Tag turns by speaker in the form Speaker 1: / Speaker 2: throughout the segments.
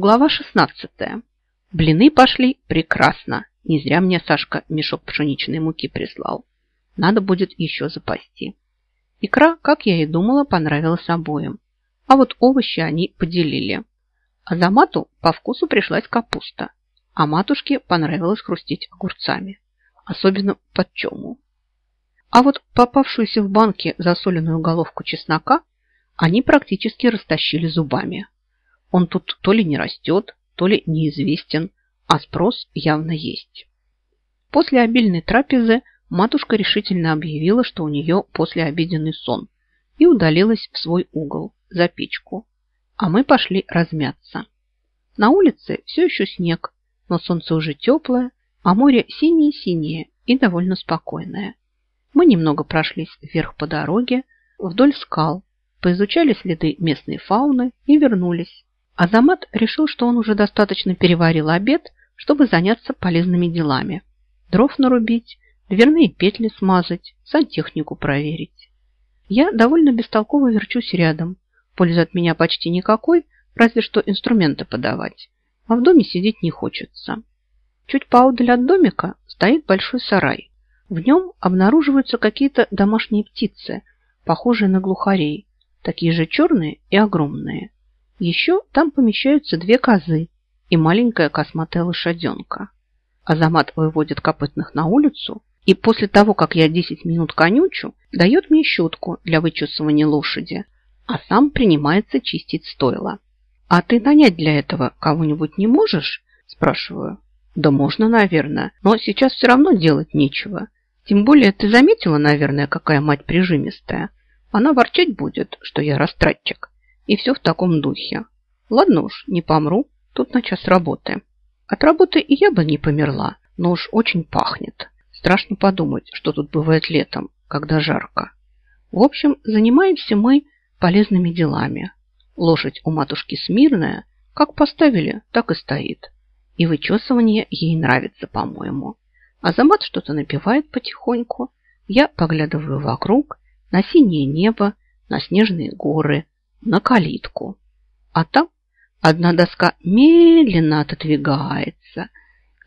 Speaker 1: Глава 16. Блины пошли прекрасно. Не зря мне Сашка мешок пшеничной муки прислал. Надо будет еще запасти. Икра, как я и думала, понравилась обоим. А вот овощи они поделили. Азамату по вкусу пришлась капуста, а матушке понравилось хрустеть огурцами. Особенно под чему. А вот попавшуюся в банке засоленную головку чеснока они практически растащили зубами. Он тут то ли не растет, то ли неизвестен, а спрос явно есть. После обильной трапезы матушка решительно объявила, что у нее послеобеденный сон, и удалилась в свой угол, за печку. А мы пошли размяться. На улице все еще снег, но солнце уже теплое, а море синее-синее и довольно спокойное. Мы немного прошлись вверх по дороге, вдоль скал, поизучали следы местной фауны и вернулись. Азамат решил, что он уже достаточно переварил обед, чтобы заняться полезными делами. Дров нарубить, дверные петли смазать, сантехнику проверить. Я довольно бестолково верчусь рядом. Пользы от меня почти никакой, разве что инструменты подавать. А в доме сидеть не хочется. Чуть поодаль от домика стоит большой сарай. В нем обнаруживаются какие-то домашние птицы, похожие на глухарей, такие же черные и огромные. Еще там помещаются две козы и маленькая косматая лошаденка. Азамат выводит копытных на улицу и после того, как я 10 минут конючу, дает мне щетку для вычесывания лошади, а сам принимается чистить стойло. «А ты нанять для этого кого-нибудь не можешь?» – спрашиваю. «Да можно, наверное, но сейчас все равно делать нечего. Тем более ты заметила, наверное, какая мать прижимистая. Она ворчать будет, что я растратчик. И все в таком духе. Ладно уж, не помру, тут на час работы. От работы и я бы не померла, но уж очень пахнет. Страшно подумать, что тут бывает летом, когда жарко. В общем, занимаемся мы полезными делами. Лошадь у матушки смирная, как поставили, так и стоит. И вычесывание ей нравится, по-моему. Азамат что-то напевает потихоньку. Я поглядываю вокруг, на синее небо, на снежные горы, на калитку. А там одна доска медленно отодвигается,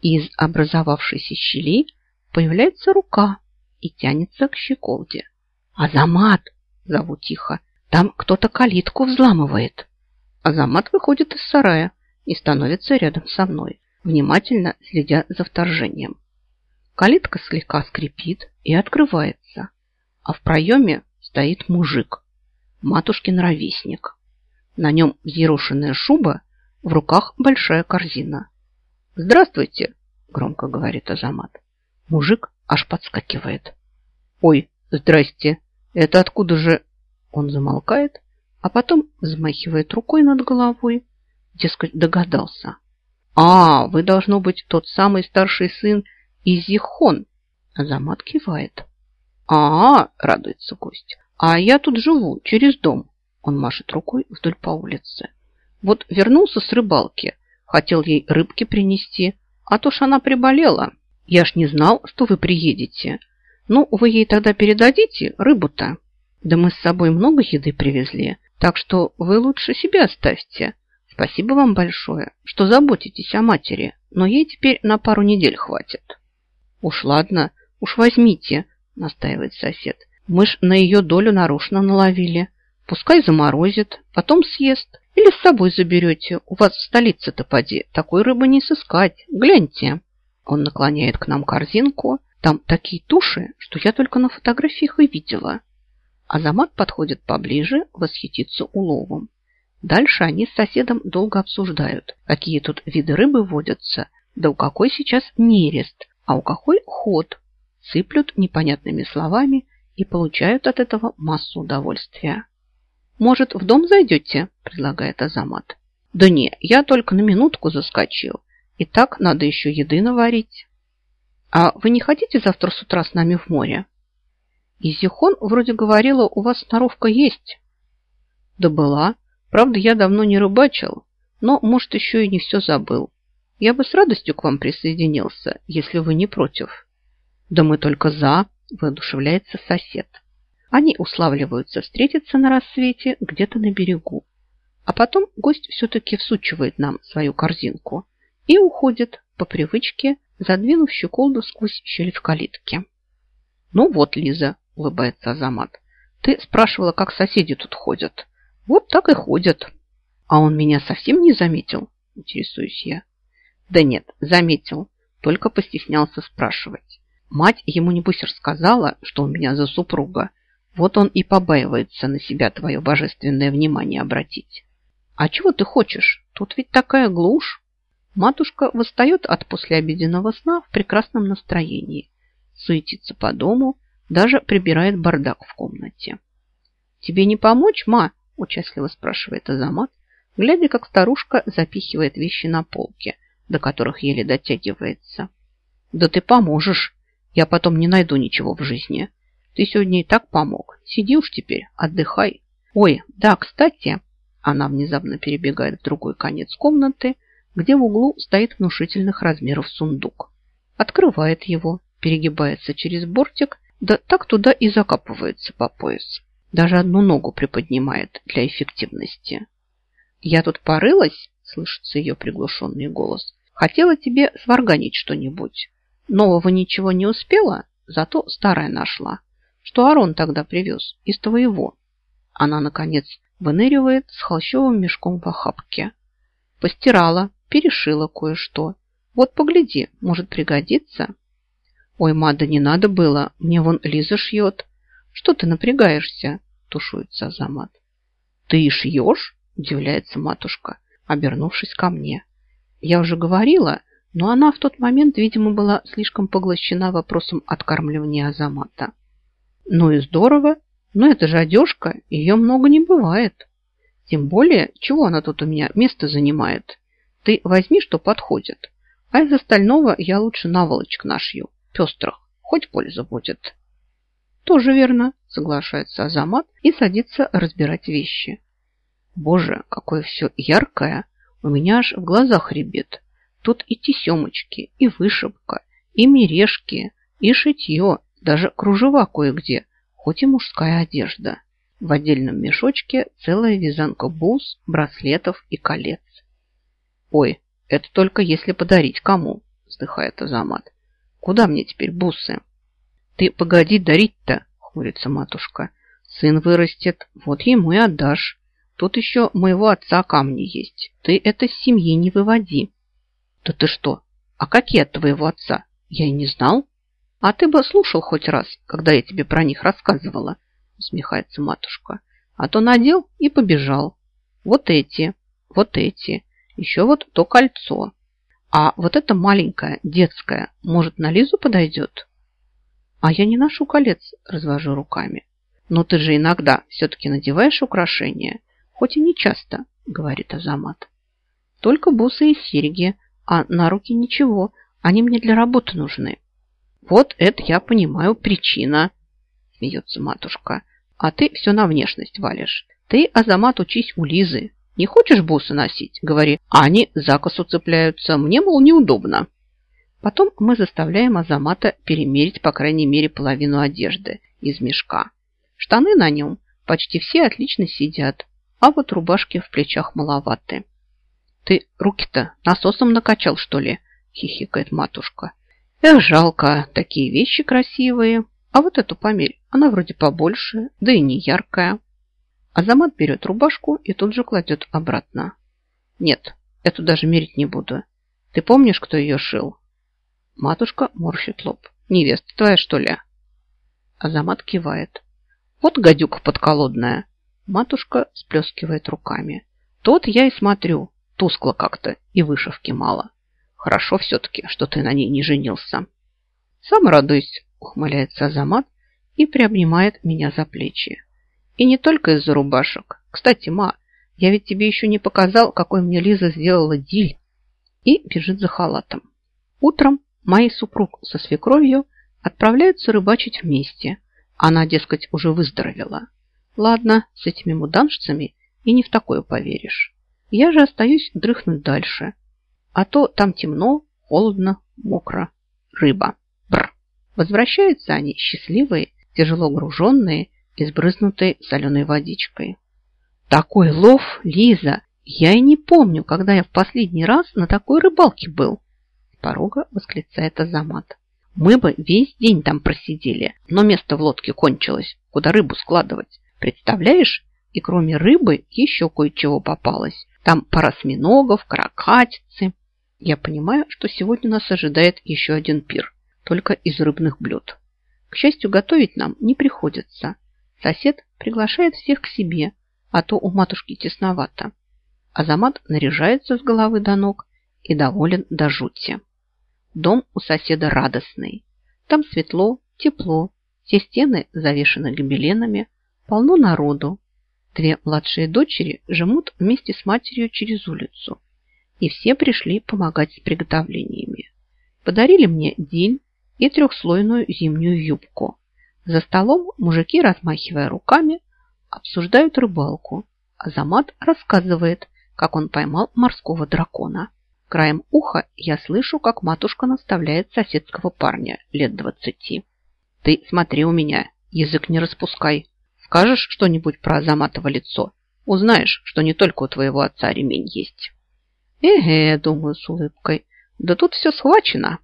Speaker 1: и из образовавшейся щели появляется рука и тянется к щеколде. «Азамат!» – зову тихо. «Там кто-то калитку взламывает». Азамат выходит из сарая и становится рядом со мной, внимательно следя за вторжением. Калитка слегка скрипит и открывается, а в проеме стоит мужик матушкин ровесник. На нем взъерошенная шуба, в руках большая корзина. «Здравствуйте!» – громко говорит Азамат. Мужик аж подскакивает. «Ой, здрасте! Это откуда же...» Он замолкает, а потом взмахивает рукой над головой. Дескать, догадался. «А, вы, должно быть, тот самый старший сын Изихон!» Азамат кивает. «А, -а – радуется гость, а я тут живу, через дом. Он машет рукой вдоль по улице. Вот вернулся с рыбалки. Хотел ей рыбки принести, а то ж она приболела. Я ж не знал, что вы приедете. Ну, вы ей тогда передадите рыбу-то. Да мы с собой много еды привезли, так что вы лучше себе оставьте. Спасибо вам большое, что заботитесь о матери, но ей теперь на пару недель хватит. Уж ладно, уж возьмите, настаивает сосед. Мы ж на ее долю нарочно наловили. Пускай заморозит, потом съест. Или с собой заберете. У вас в столице-то поди, такой рыбы не сыскать. Гляньте. Он наклоняет к нам корзинку. Там такие туши, что я только на фотографиях и видела. Азамат подходит поближе, восхитится уловом. Дальше они с соседом долго обсуждают, какие тут виды рыбы водятся, да у какой сейчас нерест, а у какой ход. Сыплют непонятными словами и получают от этого массу удовольствия. «Может, в дом зайдете?» – предлагает Азамат. «Да не, я только на минутку заскочил. И так надо еще еды наварить». «А вы не хотите завтра с утра с нами в море?» «Изихон вроде говорила, у вас сноровка есть». «Да была. Правда, я давно не рыбачил, но, может, еще и не все забыл. Я бы с радостью к вам присоединился, если вы не против». «Да мы только за», воодушевляется сосед. Они уславливаются встретиться на рассвете где-то на берегу. А потом гость все-таки всучивает нам свою корзинку и уходит по привычке, задвинув щеколду сквозь щель в калитке. «Ну вот, Лиза», – улыбается Азамат, – «ты спрашивала, как соседи тут ходят. Вот так и ходят». «А он меня совсем не заметил?» – интересуюсь я. «Да нет, заметил, только постеснялся спрашивать. Мать ему небось рассказала, что у меня за супруга. Вот он и побаивается на себя твое божественное внимание обратить. А чего ты хочешь? Тут ведь такая глушь. Матушка восстает от послеобеденного сна в прекрасном настроении. Суетится по дому, даже прибирает бардак в комнате. «Тебе не помочь, ма?» – участливо спрашивает Азамат, глядя, как старушка запихивает вещи на полке, до которых еле дотягивается. «Да ты поможешь!» Я потом не найду ничего в жизни. Ты сегодня и так помог. Сиди уж теперь, отдыхай. Ой, да, кстати, она внезапно перебегает в другой конец комнаты, где в углу стоит внушительных размеров сундук. Открывает его, перегибается через бортик, да так туда и закапывается по пояс. Даже одну ногу приподнимает для эффективности. «Я тут порылась», – слышится ее приглушенный голос. «Хотела тебе сварганить что-нибудь. Нового ничего не успела, зато старое нашла. Что Арон тогда привез? Из твоего. Она, наконец, выныривает с холщовым мешком в охапке. Постирала, перешила кое-что. Вот погляди, может пригодится. Ой, Мада, не надо было, мне вон Лиза шьет. Что ты напрягаешься? Тушуется Азамат. Ты шьешь? Удивляется матушка, обернувшись ко мне. Я уже говорила, но она в тот момент, видимо, была слишком поглощена вопросом откармливания Азамата. Ну и здорово, но это же одежка, ее много не бывает. Тем более, чего она тут у меня место занимает? Ты возьми, что подходит. А из остального я лучше наволочек нашью, пестрых, хоть польза будет. Тоже верно, соглашается Азамат и садится разбирать вещи. Боже, какое все яркое, у меня аж в глазах ребит. Тут и тесемочки, и вышивка, и мережки, и шитье, даже кружева кое-где, хоть и мужская одежда. В отдельном мешочке целая вязанка бус, браслетов и колец. «Ой, это только если подарить кому?» – вздыхает Азамат. «Куда мне теперь бусы?» «Ты погоди дарить-то!» – хмурится матушка. «Сын вырастет, вот ему и отдашь. Тут еще моего отца камни есть. Ты это с семьи не выводи». Да ты что? А какие от твоего отца? Я и не знал. А ты бы слушал хоть раз, когда я тебе про них рассказывала, усмехается матушка. А то надел и побежал. Вот эти, вот эти, еще вот то кольцо. А вот это маленькое, детское, может, на Лизу подойдет? А я не ношу колец, развожу руками. Но ты же иногда все-таки надеваешь украшения, хоть и не часто, говорит Азамат. Только бусы и серьги, а на руки ничего. Они мне для работы нужны. Вот это я понимаю причина, смеется матушка. А ты все на внешность валишь. Ты, Азамат, учись у Лизы. Не хочешь бусы носить? Говори. Они за косу цепляются. Мне, мол, неудобно. Потом мы заставляем Азамата перемерить, по крайней мере, половину одежды из мешка. Штаны на нем почти все отлично сидят, а вот рубашки в плечах маловаты. Ты руки-то насосом накачал, что ли? Хихикает матушка. Эх, жалко, такие вещи красивые. А вот эту померь, она вроде побольше, да и не яркая. Азамат берет рубашку и тут же кладет обратно. Нет, эту даже мерить не буду. Ты помнишь, кто ее шил? Матушка морщит лоб. Невеста твоя, что ли? Азамат кивает. Вот гадюка подколодная. Матушка сплескивает руками. Тот я и смотрю. Тускло как-то и вышивки мало. Хорошо все-таки, что ты на ней не женился. Сам радуюсь, ухмыляется Азамат и приобнимает меня за плечи. И не только из-за рубашек. Кстати, ма, я ведь тебе еще не показал, какой мне Лиза сделала диль. И бежит за халатом. Утром мои супруг со свекровью отправляются рыбачить вместе. Она, дескать, уже выздоровела. Ладно, с этими муданшцами и не в такое поверишь. Я же остаюсь дрыхнуть дальше. А то там темно, холодно, мокро. Рыба. Бр. Возвращаются они счастливые, тяжело груженные и сбрызнутые соленой водичкой. Такой лов, Лиза! Я и не помню, когда я в последний раз на такой рыбалке был. С порога восклицает Азамат. Мы бы весь день там просидели, но место в лодке кончилось, куда рыбу складывать. Представляешь? И кроме рыбы еще кое-чего попалось. Там пара осьминогов, каракатицы. Я понимаю, что сегодня нас ожидает еще один пир, только из рыбных блюд. К счастью, готовить нам не приходится. Сосед приглашает всех к себе, а то у матушки тесновато. Азамат наряжается с головы до ног и доволен до жути. Дом у соседа радостный. Там светло, тепло, все стены завешаны гобеленами, полно народу. Две младшие дочери жмут вместе с матерью через улицу. И все пришли помогать с приготовлениями. Подарили мне день и трехслойную зимнюю юбку. За столом мужики, размахивая руками, обсуждают рыбалку. Азамат рассказывает, как он поймал морского дракона. Краем уха я слышу, как матушка наставляет соседского парня лет двадцати. Ты смотри у меня, язык не распускай. Скажешь что-нибудь про Азаматово лицо, узнаешь, что не только у твоего отца ремень есть. Эге, думаю с улыбкой, да тут все схвачено.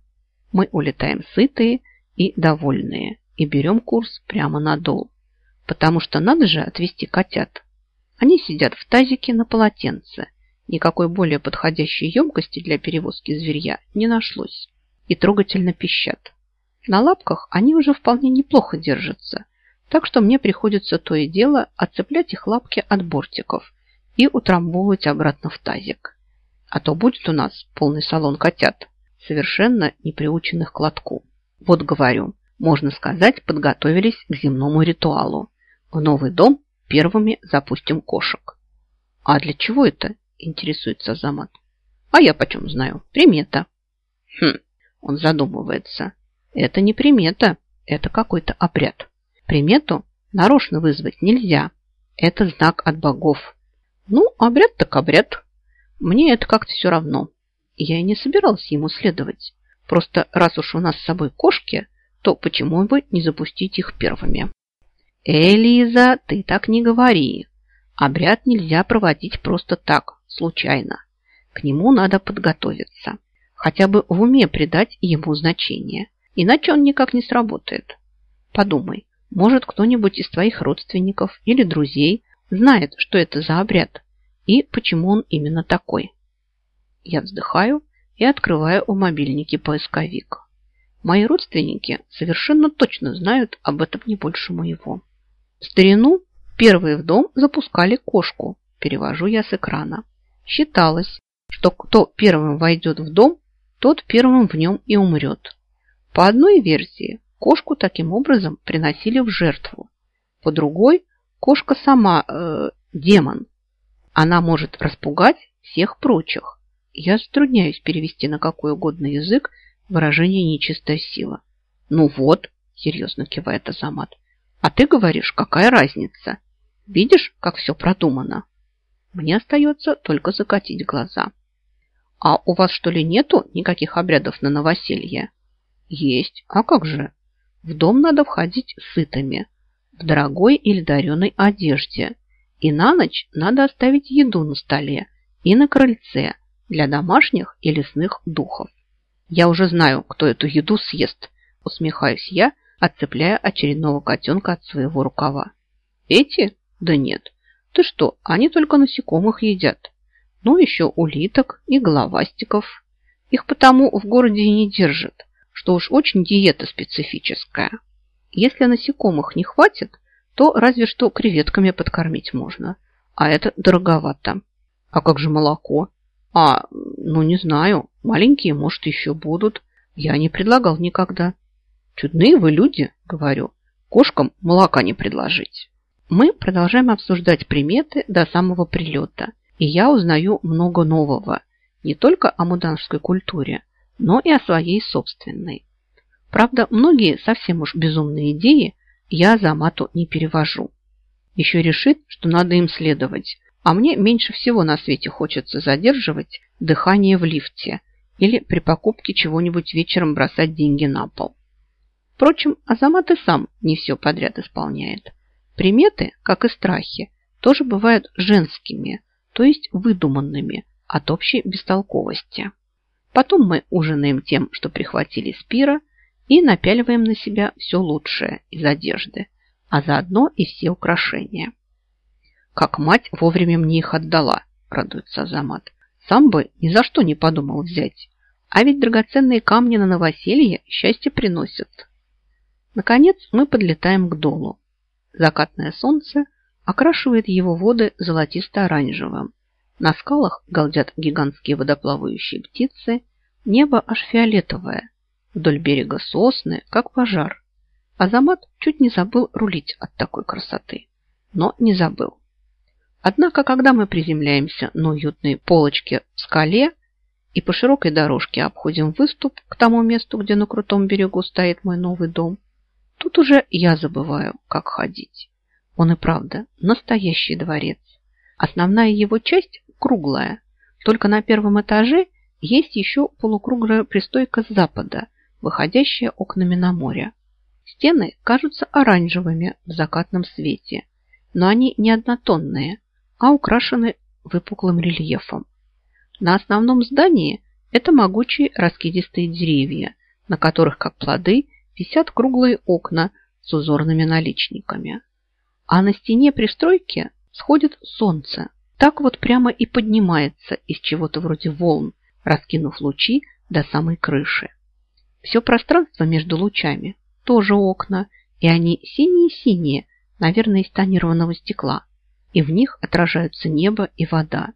Speaker 1: Мы улетаем сытые и довольные и берем курс прямо на дол. Потому что надо же отвезти котят. Они сидят в тазике на полотенце. Никакой более подходящей емкости для перевозки зверья не нашлось. И трогательно пищат. На лапках они уже вполне неплохо держатся, так что мне приходится то и дело отцеплять их лапки от бортиков и утрамбовывать обратно в тазик. А то будет у нас полный салон котят, совершенно не приученных к лотку. Вот говорю, можно сказать, подготовились к земному ритуалу. В новый дом первыми запустим кошек. А для чего это? Интересуется Замат. А я почем знаю? Примета. Хм, он задумывается. Это не примета, это какой-то обряд. Примету нарочно вызвать нельзя. Это знак от богов. Ну, обряд так обряд. Мне это как-то все равно. Я и не собиралась ему следовать. Просто раз уж у нас с собой кошки, то почему бы не запустить их первыми? Элиза, ты так не говори. Обряд нельзя проводить просто так, случайно. К нему надо подготовиться. Хотя бы в уме придать ему значение. Иначе он никак не сработает. Подумай, может кто-нибудь из твоих родственников или друзей знает, что это за обряд и почему он именно такой. Я вздыхаю и открываю у мобильники поисковик. Мои родственники совершенно точно знают об этом не больше моего. В старину первые в дом запускали кошку. Перевожу я с экрана. Считалось, что кто первым войдет в дом, тот первым в нем и умрет. По одной версии, кошку таким образом приносили в жертву. По другой, кошка сама э, демон. Она может распугать всех прочих. Я затрудняюсь перевести на какой угодно язык выражение «нечистая сила». «Ну вот», – серьезно кивает Азамат, – «а ты говоришь, какая разница? Видишь, как все продумано?» Мне остается только закатить глаза. «А у вас, что ли, нету никаких обрядов на новоселье?» «Есть. А как же? В дом надо входить сытыми, в дорогой или дареной одежде. И на ночь надо оставить еду на столе и на крыльце для домашних и лесных духов. Я уже знаю, кто эту еду съест, усмехаюсь я, отцепляя очередного котенка от своего рукава. Эти? Да нет. Ты что, они только насекомых едят. Ну, еще улиток и головастиков. Их потому в городе и не держат, что уж очень диета специфическая. Если насекомых не хватит, то разве что креветками подкормить можно. А это дороговато. А как же молоко? А, ну не знаю, маленькие, может, еще будут. Я не предлагал никогда. Чудные вы люди, говорю. Кошкам молока не предложить. Мы продолжаем обсуждать приметы до самого прилета. И я узнаю много нового. Не только о муданской культуре, но и о своей собственной. Правда, многие совсем уж безумные идеи я за мату не перевожу. Еще решит, что надо им следовать, а мне меньше всего на свете хочется задерживать дыхание в лифте или при покупке чего-нибудь вечером бросать деньги на пол. Впрочем, Азамат и сам не все подряд исполняет. Приметы, как и страхи, тоже бывают женскими, то есть выдуманными от общей бестолковости. Потом мы ужинаем тем, что прихватили с пира, и напяливаем на себя все лучшее из одежды, а заодно и все украшения. Как мать вовремя мне их отдала, радуется Азамат. Сам бы ни за что не подумал взять. А ведь драгоценные камни на новоселье счастье приносят. Наконец мы подлетаем к долу. Закатное солнце окрашивает его воды золотисто-оранжевым. На скалах галдят гигантские водоплавающие птицы, небо аж фиолетовое. Вдоль берега сосны, как пожар. Азамат чуть не забыл рулить от такой красоты. Но не забыл. Однако, когда мы приземляемся на уютной полочке в скале и по широкой дорожке обходим выступ к тому месту, где на крутом берегу стоит мой новый дом, тут уже я забываю, как ходить. Он и правда настоящий дворец. Основная его часть круглая. Только на первом этаже есть еще полукруглая пристойка с запада, выходящая окнами на море. Стены кажутся оранжевыми в закатном свете, но они не однотонные, а украшены выпуклым рельефом. На основном здании это могучие раскидистые деревья, на которых, как плоды, висят круглые окна с узорными наличниками. А на стене пристройки сходит солнце. Так вот прямо и поднимается из чего-то вроде волн, раскинув лучи до самой крыши. Все пространство между лучами тоже окна, и они синие-синие, наверное, из тонированного стекла и в них отражаются небо и вода.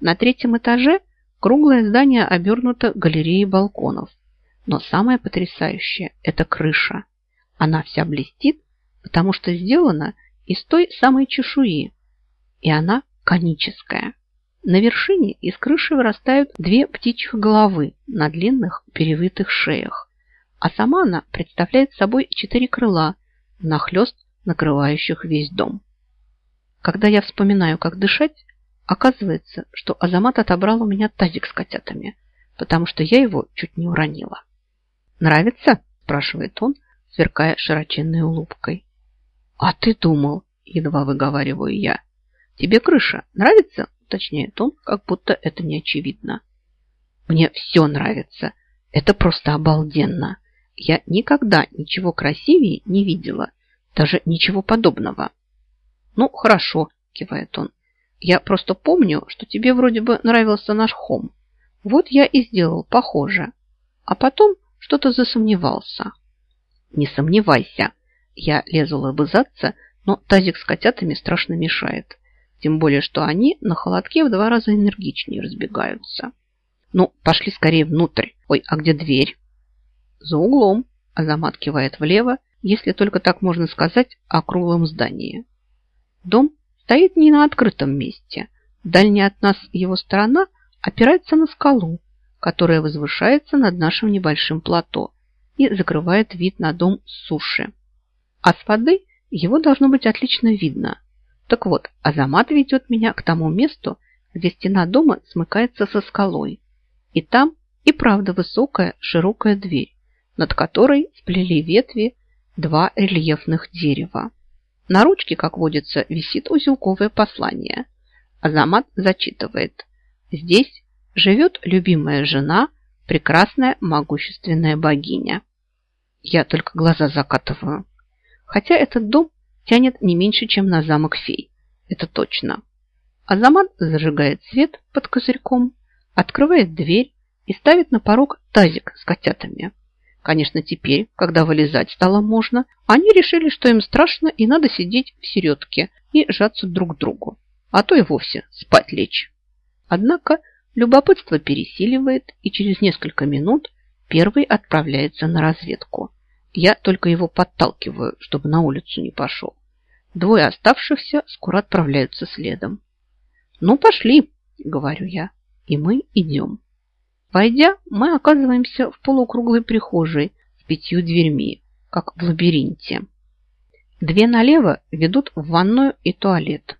Speaker 1: На третьем этаже круглое здание обернуто галереей балконов. Но самое потрясающее – это крыша. Она вся блестит, потому что сделана из той самой чешуи, и она коническая. На вершине из крыши вырастают две птичьих головы на длинных перевитых шеях, а сама она представляет собой четыре крыла, нахлест накрывающих весь дом. Когда я вспоминаю, как дышать, оказывается, что Азамат отобрал у меня тазик с котятами, потому что я его чуть не уронила. «Нравится?» – спрашивает он, сверкая широченной улыбкой. «А ты думал?» – едва выговариваю я. «Тебе крыша нравится?» – уточняет он, как будто это не очевидно. «Мне все нравится. Это просто обалденно. Я никогда ничего красивее не видела, даже ничего подобного». «Ну, хорошо», – кивает он. «Я просто помню, что тебе вроде бы нравился наш хом. Вот я и сделал похоже. А потом что-то засомневался». «Не сомневайся». Я лезу лобызаться, но тазик с котятами страшно мешает. Тем более, что они на холодке в два раза энергичнее разбегаются. Ну, пошли скорее внутрь. Ой, а где дверь? За углом. Азамат кивает влево, если только так можно сказать о круглом здании. Дом стоит не на открытом месте. Дальняя от нас его сторона опирается на скалу, которая возвышается над нашим небольшим плато и закрывает вид на дом с суши. А с воды его должно быть отлично видно. Так вот, Азамат ведет меня к тому месту, где стена дома смыкается со скалой. И там и правда высокая широкая дверь, над которой сплели ветви два рельефных дерева. На ручке, как водится, висит узелковое послание. Азамат зачитывает. Здесь живет любимая жена, прекрасная могущественная богиня. Я только глаза закатываю. Хотя этот дом тянет не меньше, чем на замок фей. Это точно. Азамат зажигает свет под козырьком, открывает дверь и ставит на порог тазик с котятами. Конечно, теперь, когда вылезать стало можно, они решили, что им страшно и надо сидеть в середке и сжаться друг к другу, а то и вовсе спать лечь. Однако любопытство пересиливает, и через несколько минут первый отправляется на разведку. Я только его подталкиваю, чтобы на улицу не пошел. Двое оставшихся скоро отправляются следом. «Ну, пошли», — говорю я, — и мы идем. Войдя, мы оказываемся в полукруглой прихожей с пятью дверьми, как в лабиринте. Две налево ведут в ванную и туалет,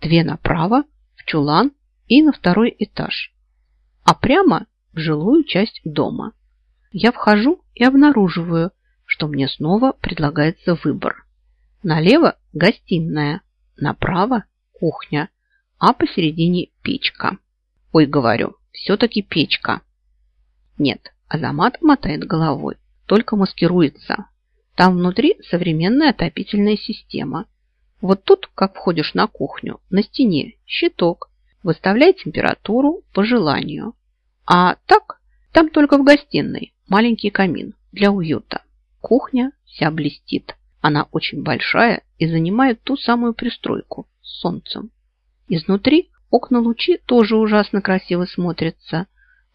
Speaker 1: две направо в чулан и на второй этаж, а прямо в жилую часть дома. Я вхожу и обнаруживаю, что мне снова предлагается выбор. Налево – гостиная, направо – кухня, а посередине печка. Ой, говорю, все-таки печка. Нет, Азамат мотает головой, только маскируется. Там внутри современная отопительная система. Вот тут, как входишь на кухню, на стене щиток. Выставляй температуру по желанию. А так, там только в гостиной маленький камин для уюта. Кухня вся блестит. Она очень большая и занимает ту самую пристройку с солнцем. Изнутри окна лучи тоже ужасно красиво смотрятся,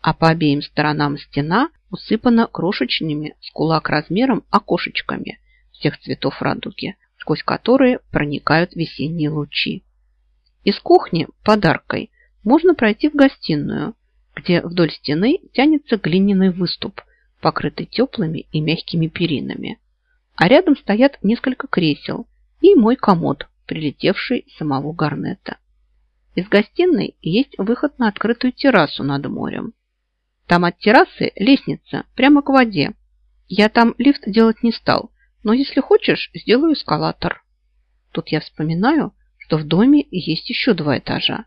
Speaker 1: а по обеим сторонам стена усыпана крошечными с кулак размером окошечками всех цветов радуги, сквозь которые проникают весенние лучи. Из кухни подаркой можно пройти в гостиную, где вдоль стены тянется глиняный выступ, покрытый теплыми и мягкими перинами. А рядом стоят несколько кресел и мой комод, прилетевший с самого Гарнета. Из гостиной есть выход на открытую террасу над морем. Там от террасы лестница прямо к воде. Я там лифт делать не стал, но если хочешь, сделаю эскалатор. Тут я вспоминаю, что в доме есть еще два этажа.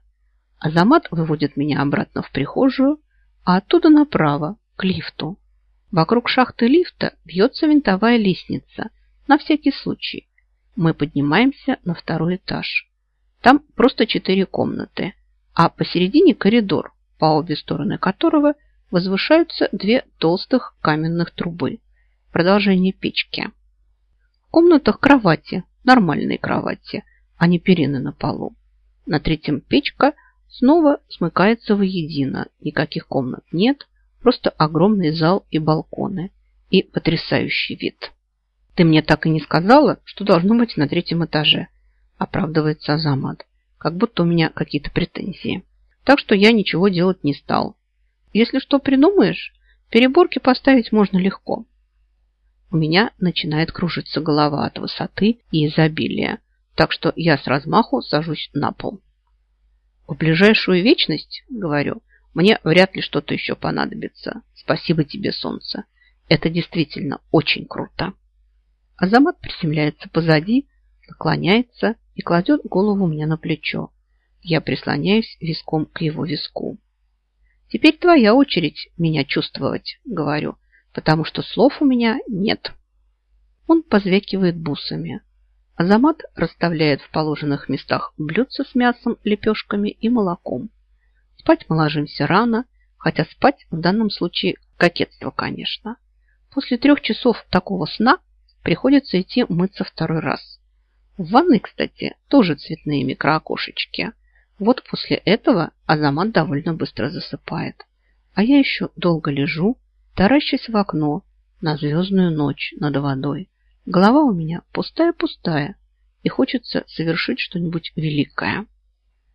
Speaker 1: Азамат выводит меня обратно в прихожую, а оттуда направо, к лифту. Вокруг шахты лифта бьется винтовая лестница, на всякий случай. Мы поднимаемся на второй этаж. Там просто четыре комнаты, а посередине коридор, по обе стороны которого – возвышаются две толстых каменных трубы, продолжение печки. В комнатах кровати, нормальные кровати, а не перины на полу. На третьем печка снова смыкается воедино, никаких комнат нет, просто огромный зал и балконы и потрясающий вид. Ты мне так и не сказала, что должно быть на третьем этаже, оправдывается Азамат, как будто у меня какие-то претензии. Так что я ничего делать не стал. Если что придумаешь, переборки поставить можно легко. У меня начинает кружиться голова от высоты и изобилия, так что я с размаху сажусь на пол. В ближайшую вечность, говорю, мне вряд ли что-то еще понадобится. Спасибо тебе, солнце. Это действительно очень круто. Азамат приземляется позади, наклоняется и кладет голову мне на плечо. Я прислоняюсь виском к его виску. Теперь твоя очередь меня чувствовать, говорю, потому что слов у меня нет. Он позвякивает бусами. Азамат расставляет в положенных местах блюдца с мясом, лепешками и молоком. Спать мы ложимся рано, хотя спать в данном случае кокетство, конечно. После трех часов такого сна приходится идти мыться второй раз. В ванной, кстати, тоже цветные микроокошечки – вот после этого Азамат довольно быстро засыпает. А я еще долго лежу, таращась в окно на звездную ночь над водой. Голова у меня пустая-пустая, и хочется совершить что-нибудь великое.